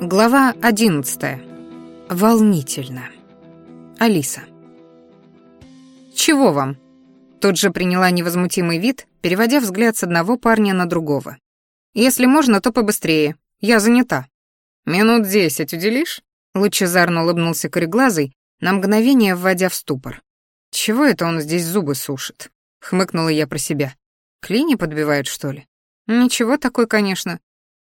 Глава 11. Волнительно. Алиса. Чего вам? Тут же приняла невозмутимый вид, переводя взгляд с одного парня на другого. Если можно, то побыстрее. Я занята. Минут десять уделишь? Лучезарно улыбнулся кореглазый, на мгновение вводя в ступор. Чего это он здесь зубы сушит? Хмыкнула я про себя. Клини подбивает, что ли? Ничего такой, конечно,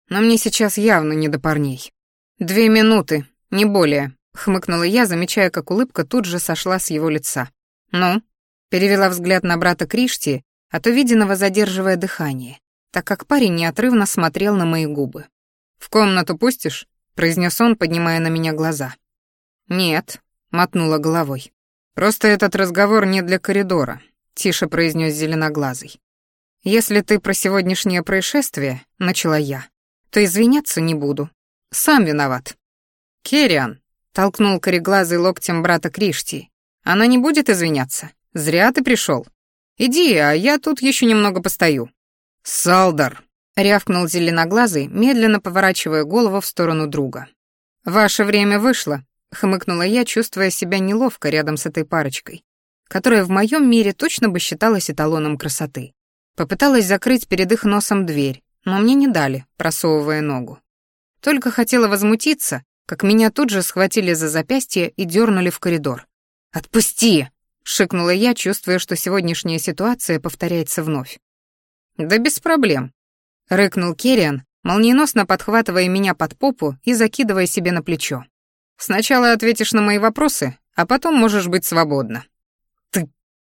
но мне сейчас явно не до парней. «Две минуты, не более», — хмыкнула я, замечая, как улыбка тут же сошла с его лица. «Ну?» — перевела взгляд на брата Кришти, от увиденного задерживая дыхание, так как парень неотрывно смотрел на мои губы. «В комнату пустишь?» — произнес он, поднимая на меня глаза. «Нет», — мотнула головой. «Просто этот разговор не для коридора», — тише произнес зеленоглазый. «Если ты про сегодняшнее происшествие», — начала я, — «то извиняться не буду, сам виноват. Керриан, толкнул кореглазый локтем брата Кришти. Она не будет извиняться. Зря ты пришел. Иди, а я тут еще немного постою. Салдар, рявкнул зеленоглазый, медленно поворачивая голову в сторону друга. Ваше время вышло, хмыкнула я, чувствуя себя неловко рядом с этой парочкой, которая в моем мире точно бы считалась эталоном красоты. Попыталась закрыть перед их носом дверь, но мне не дали, просовывая ногу. Только хотела возмутиться, как меня тут же схватили за запястье и дернули в коридор. «Отпусти!» — шикнула я, чувствуя, что сегодняшняя ситуация повторяется вновь. «Да без проблем», — рыкнул Керриан, молниеносно подхватывая меня под попу и закидывая себе на плечо. «Сначала ответишь на мои вопросы, а потом можешь быть свободна». «Ты...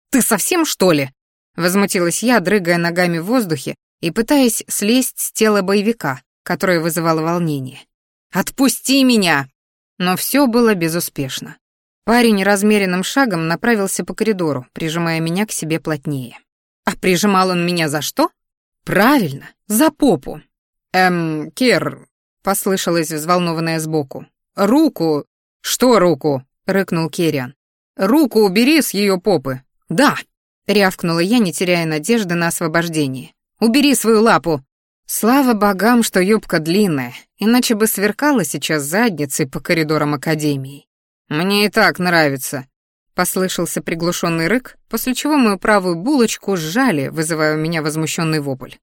ты совсем, что ли?» — возмутилась я, дрыгая ногами в воздухе и пытаясь слезть с тела боевика, которое вызывало волнение. «Отпусти меня!» Но все было безуспешно. Парень размеренным шагом направился по коридору, прижимая меня к себе плотнее. А прижимал он меня за что? Правильно, за попу. «Эм, Кир», — послышалось взволнованное сбоку. «Руку...» «Что руку?» — рыкнул Керриан. «Руку убери с ее попы!» «Да!» — рявкнула я, не теряя надежды на освобождение. «Убери свою лапу!» Слава богам, что юбка длинная, иначе бы сверкала сейчас задницей по коридорам академии. Мне и так нравится. Послышался приглушенный рык, после чего мою правую булочку сжали, вызывая у меня возмущенный вопль.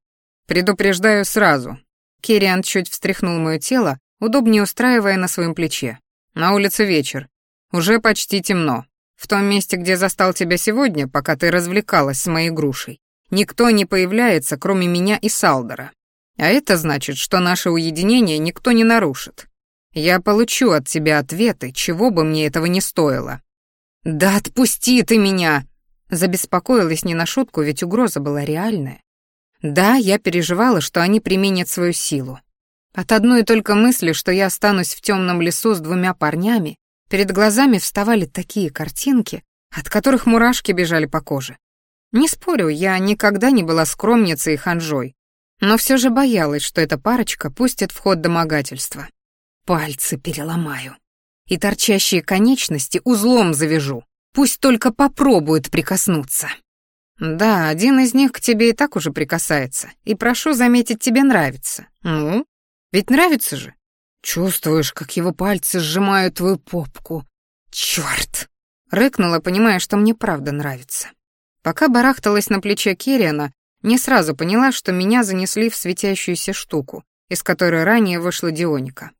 Предупреждаю сразу. Кириан чуть встряхнул мое тело, удобнее устраивая на своем плече. На улице вечер. Уже почти темно. В том месте, где застал тебя сегодня, пока ты развлекалась с моей грушей, никто не появляется, кроме меня и Салдера. А это значит, что наше уединение никто не нарушит. Я получу от тебя ответы, чего бы мне этого не стоило». «Да отпусти ты меня!» Забеспокоилась не на шутку, ведь угроза была реальная. Да, я переживала, что они применят свою силу. От одной только мысли, что я останусь в темном лесу с двумя парнями, перед глазами вставали такие картинки, от которых мурашки бежали по коже. Не спорю, я никогда не была скромницей и ханжой, но все же боялась, что эта парочка пустит в ход домогательства. Пальцы переломаю. И торчащие конечности узлом завяжу. Пусть только попробуют прикоснуться. Да, один из них к тебе и так уже прикасается. И прошу заметить, тебе нравится. Ну, ведь нравится же. Чувствуешь, как его пальцы сжимают твою попку. Черт! Рыкнула, понимая, что мне правда нравится. Пока барахталась на плече Кириана, не сразу поняла, что меня занесли в светящуюся штуку, из которой ранее вышла Дионика.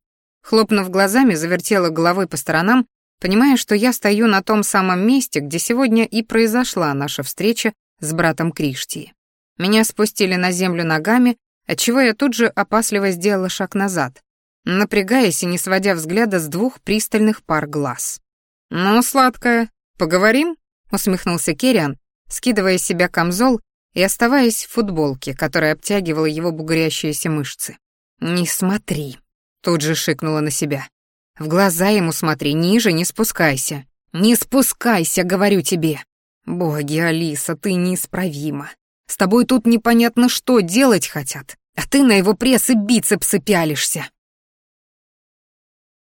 Хлопнув глазами, завертела головой по сторонам, понимая, что я стою на том самом месте, где сегодня и произошла наша встреча с братом Криштии. Меня спустили на землю ногами, отчего я тут же опасливо сделала шаг назад, напрягаясь и не сводя взгляда с двух пристальных пар глаз. «Ну, сладкая, поговорим?» — усмехнулся Керриан, скидывая с себя камзол и оставаясь в футболке, которая обтягивала его бугрящиеся мышцы. «Не смотри», — тут же шикнула на себя. «В глаза ему смотри, ниже не спускайся». «Не спускайся, говорю тебе!» «Боги, Алиса, ты неисправима. С тобой тут непонятно что делать хотят, а ты на его пресс и бицепсы пялишься».